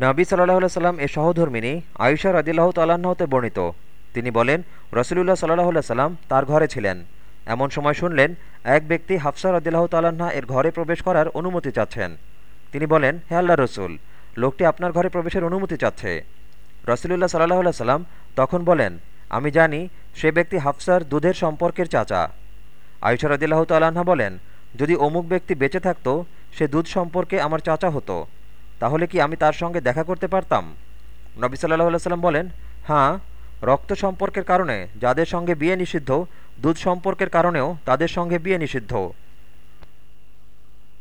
নাবী সাল্লাহ সাল্লাম এ সহধর্মিনী আয়ুষা রদিল্লাহ তাল্লাহতে বর্ণিত। তিনি বলেন, রসুলুল্লাহ সাল্লাহ সাল্লাম তার ঘরে ছিলেন। এমন সময় শুনলেন, এক ব্যক্তি হাফসা রদিল্লাহ তাল্লাহা এর ঘরে প্রবেশ করার অনুমতি চাচ্ছেন। তিনি বলেন, হে আল্লাহ রসুল, লোকটি আপনার ঘরে প্রবেশের অনুমতি চাচ্ছে। রসুলুল্লাহ সাল্লাহ সাল্লাম তখন বলেন, আমি জানি সে ব্যক্তি হাফসার দুধের সম্পর্কের চাচা। আয়ুষা রদিল্লাহ তাল্লাহা বলেন, যদি অমুক ব্যক্তি বেঁচে থাকত, সে দুধ সম্পর্কে আমার চাচা হতো। তাহলে কি আমি তার সঙ্গে দেখা করতে পারতাম? নবী সাল্লাহ সাল্লাম বলেন হ্যাঁ রক্ত সম্পর্কের কারণে যাদের সঙ্গে বিয়ে নিষিদ্ধ, দুধ সম্পর্কের কারণেও তাদের সঙ্গে বিয়ে নিষিদ্ধ।